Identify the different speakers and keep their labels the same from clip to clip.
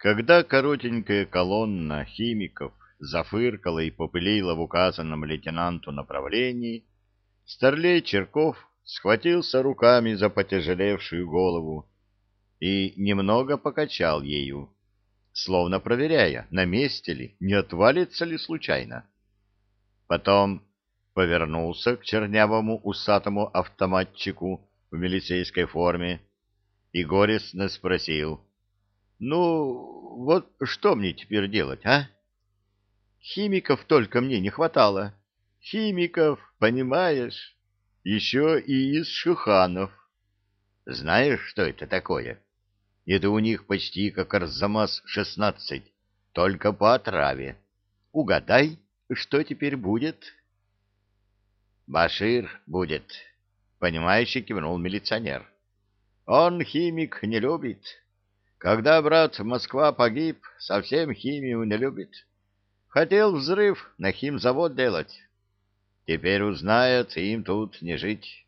Speaker 1: Когда коротенькая колонна химиков зафыркала и попылила в указанном лейтенанту направлении, старлей Черков схватился руками за потяжелевшую голову и немного покачал ею, словно проверяя, на месте ли, не отвалится ли случайно. Потом повернулся к чернявому усатому автоматчику в милицейской форме и горестно спросил, «Ну, вот что мне теперь делать, а?» «Химиков только мне не хватало. Химиков, понимаешь, еще и из шуханов. Знаешь, что это такое?» Это у них почти как Арзамас-16, только по отраве. Угадай, что теперь будет? Башир будет, понимающе кивнул милиционер. Он химик не любит. Когда брат Москва погиб, совсем химию не любит. Хотел взрыв на химзавод делать. Теперь узнает, им тут не жить.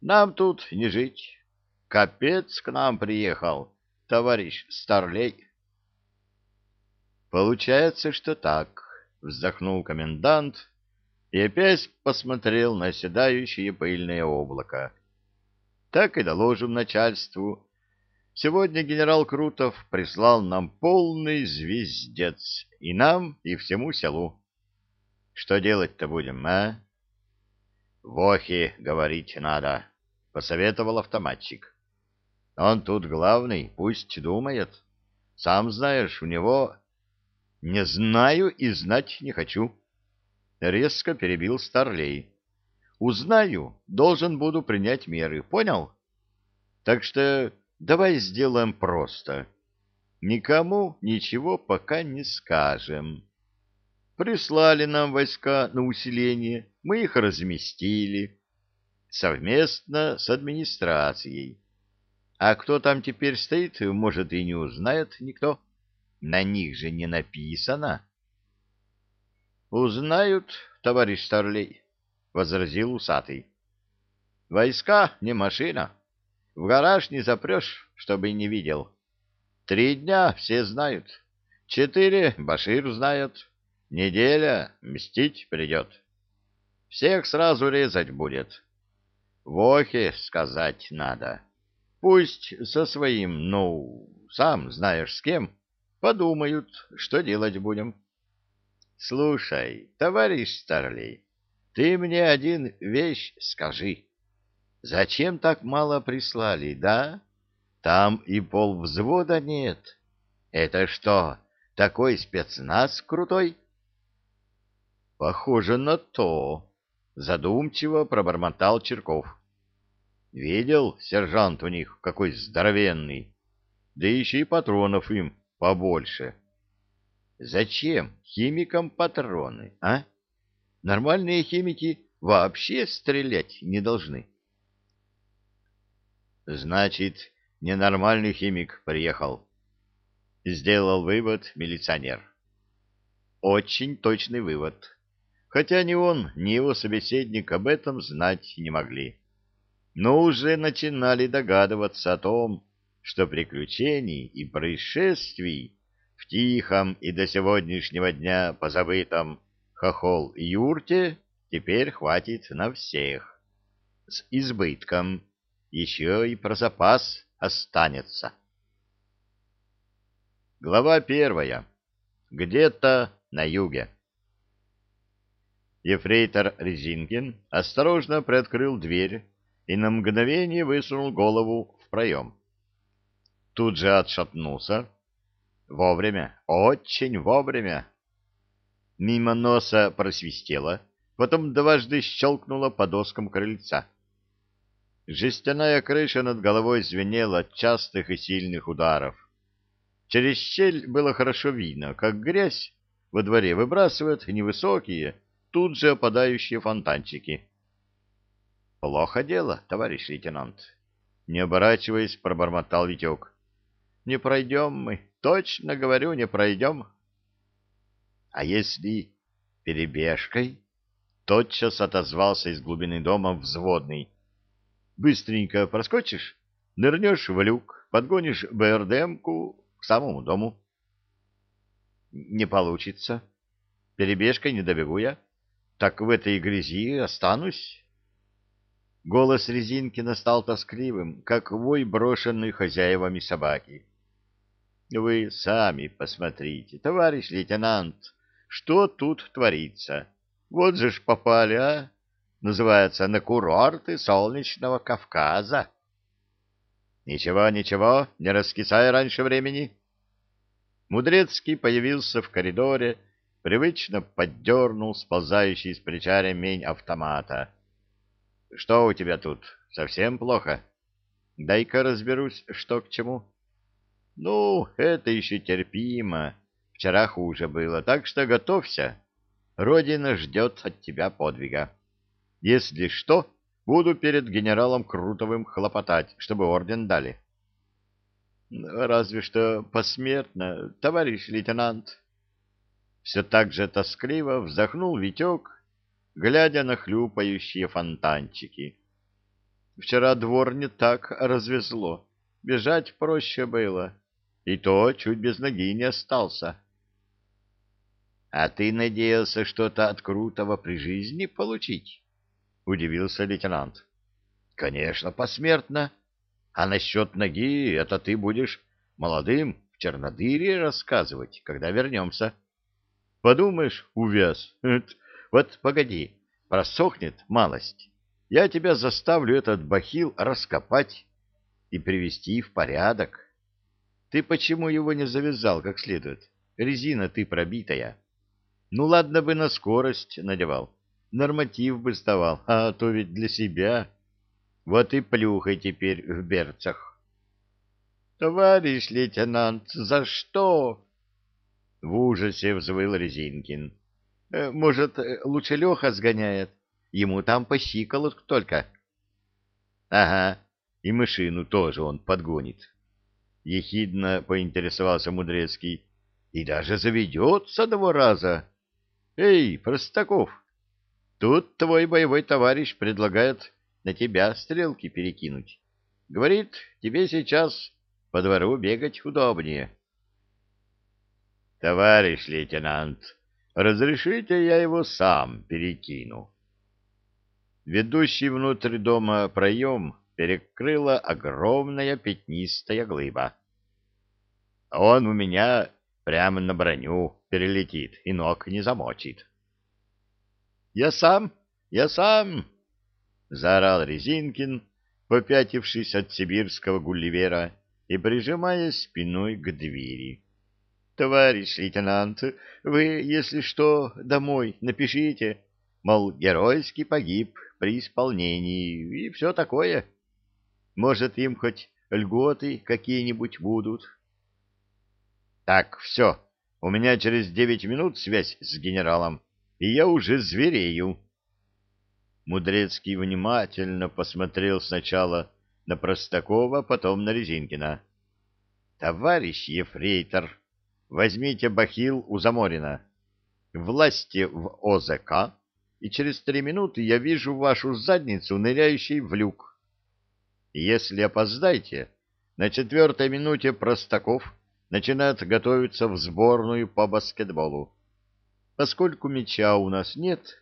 Speaker 1: Нам тут не жить. Капец к нам приехал, товарищ Старлей. Получается, что так, вздохнул комендант и опять посмотрел на седающее пыльное облако. Так и доложим начальству. Сегодня генерал Крутов прислал нам полный звездец, и нам, и всему селу. Что делать-то будем, а? — Вохе говорить надо, — посоветовал автоматчик. Он тут главный, пусть думает. Сам знаешь, у него... Не знаю и знать не хочу. Резко перебил Старлей. Узнаю, должен буду принять меры, понял? Так что давай сделаем просто. Никому ничего пока не скажем. Прислали нам войска на усиление, мы их разместили совместно с администрацией. А кто там теперь стоит, может, и не узнает никто. На них же не написано. — Узнают, товарищ Старлей, — возразил усатый. — Войска не машина. В гараж не запрешь, чтобы не видел. Три дня все знают. Четыре Башир знает. Неделя мстить придет. Всех сразу резать будет. Вохе сказать надо. — Пусть со своим, ну, сам знаешь с кем, подумают, что делать будем. Слушай, товарищ Старлей, ты мне один вещь скажи. Зачем так мало прислали, да? Там и полвзвода нет. Это что, такой спецназ крутой? Похоже на то, задумчиво пробормотал Черков. Видел, сержант у них какой здоровенный, да еще и патронов им побольше. Зачем химикам патроны, а? Нормальные химики вообще стрелять не должны. Значит, ненормальный химик приехал. Сделал вывод милиционер. Очень точный вывод. Хотя ни он, ни его собеседник об этом знать не могли но уже начинали догадываться о том, что приключений и происшествий в тихом и до сегодняшнего дня позабытом хохол юрте теперь хватит на всех. С избытком еще и про запас останется. Глава первая. Где-то на юге. Ефрейтор Резинкин осторожно приоткрыл дверь и на мгновение высунул голову в проем. Тут же отшатнулся. Вовремя, очень вовремя. Мимо носа просвистело, потом дважды щелкнуло по доскам крыльца. Жестяная крыша над головой звенела от частых и сильных ударов. Через щель было хорошо видно, как грязь во дворе выбрасывает невысокие, тут же опадающие фонтанчики. Плохо дело, товарищ лейтенант. Не оборачиваясь, пробормотал Витек. Не пройдем мы, точно говорю, не пройдем. А если перебежкой? Тотчас отозвался из глубины дома взводный. Быстренько проскочишь, нырнешь в люк, подгонишь БРДМку к самому дому. Не получится. Перебежкой не добегу я. Так в этой грязи останусь. Голос Резинкина стал тоскливым, как вой брошенной хозяевами собаки. Вы сами посмотрите, товарищ лейтенант, что тут творится. Вот же ж попали, а? Называется «На курорты солнечного Кавказа». Ничего, ничего, не раскисай раньше времени. Мудрецкий появился в коридоре, привычно поддернул сползающий с плеча ремень автомата. — Что у тебя тут? Совсем плохо? Дай-ка разберусь, что к чему. — Ну, это еще терпимо. Вчера хуже было, так что готовься. Родина ждет от тебя подвига. Если что, буду перед генералом Крутовым хлопотать, чтобы орден дали. — Разве что посмертно, товарищ лейтенант. Все так же тоскливо вздохнул Витек, глядя на хлюпающие фонтанчики. Вчера двор не так развезло, бежать проще было, и то чуть без ноги не остался. — А ты надеялся что-то от Крутого при жизни получить? — удивился лейтенант. — Конечно, посмертно. А насчет ноги это ты будешь молодым в Чернодыре рассказывать, когда вернемся. Подумаешь, увяз. Вот погоди, просохнет малость. Я тебя заставлю этот бахил раскопать и привести в порядок. Ты почему его не завязал как следует? Резина ты пробитая. Ну, ладно бы на скорость надевал. Норматив бы сдавал, а то ведь для себя. Вот и плюхай теперь в берцах. Товарищ лейтенант, за что? В ужасе взвыл Резинкин. Э, может, э, лучше Леха сгоняет? Ему там по щиколотку только. Ага, и машину тоже он подгонит. Ехидно поинтересовался Мудрецкий. И даже заведется два раза. Эй, Простаков, тут твой боевой товарищ предлагает на тебя стрелки перекинуть. Говорит, тебе сейчас по двору бегать удобнее. Товарищ лейтенант, разрешите я его сам перекину. Ведущий внутрь дома проем перекрыла огромная пятнистая глыба. Он у меня прямо на броню перелетит и ног не замочит. — Я сам, я сам! — заорал Резинкин, попятившись от сибирского гулливера и прижимаясь спиной к двери. — Товарищ лейтенант, вы, если что, домой напишите, мол, геройски погиб при исполнении и все такое. Может, им хоть льготы какие-нибудь будут. — Так, все, у меня через девять минут связь с генералом, и я уже зверею. Мудрецкий внимательно посмотрел сначала на Простакова, потом на Резинкина. — Товарищ ефрейтор, возьмите бахил у Заморина. Власти в ОЗК, и через три минуты я вижу вашу задницу, ныряющей в люк. Если опоздаете, на четвертой минуте Простаков начинает готовиться в сборную по баскетболу. Поскольку мяча у нас нет,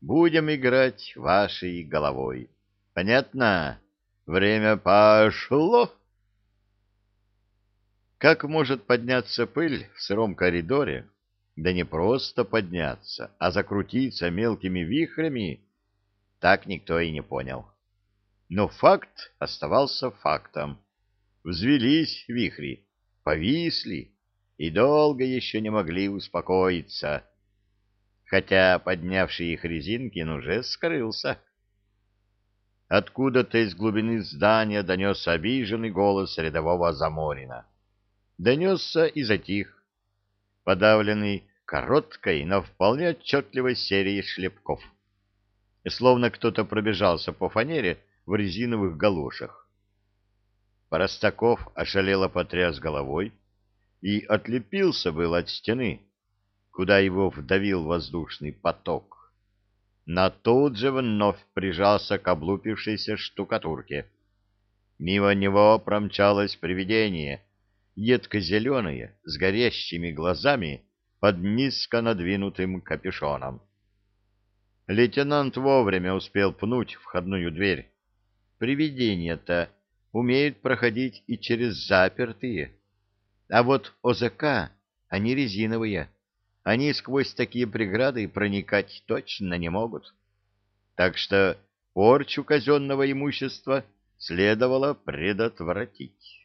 Speaker 1: будем играть вашей головой. Понятно? Время пошло. Как может подняться пыль в сыром коридоре? Да не просто подняться, а закрутиться мелкими вихрями, так никто и не понял. Но факт оставался фактом. Взвелись вихри, повисли и долго еще не могли успокоиться, хотя поднявший их Резинкин уже скрылся. Откуда-то из глубины здания донесся обиженный голос рядового Заморина. Донесся и затих, подавленный короткой, но вполне отчетливой серией шлепков. Словно кто-то пробежался по фанере в резиновых галошах. Простаков ошалело потряс головой и отлепился был от стены, куда его вдавил воздушный поток. На тут же вновь прижался к облупившейся штукатурке. Мимо него промчалось привидение, едко-зеленое, с горящими глазами под низко надвинутым капюшоном. Лейтенант вовремя успел пнуть входную дверь. Привидения-то умеют проходить и через запертые. А вот ОЗК, они резиновые. Они сквозь такие преграды проникать точно не могут. Так что порчу казенного имущества следовало предотвратить.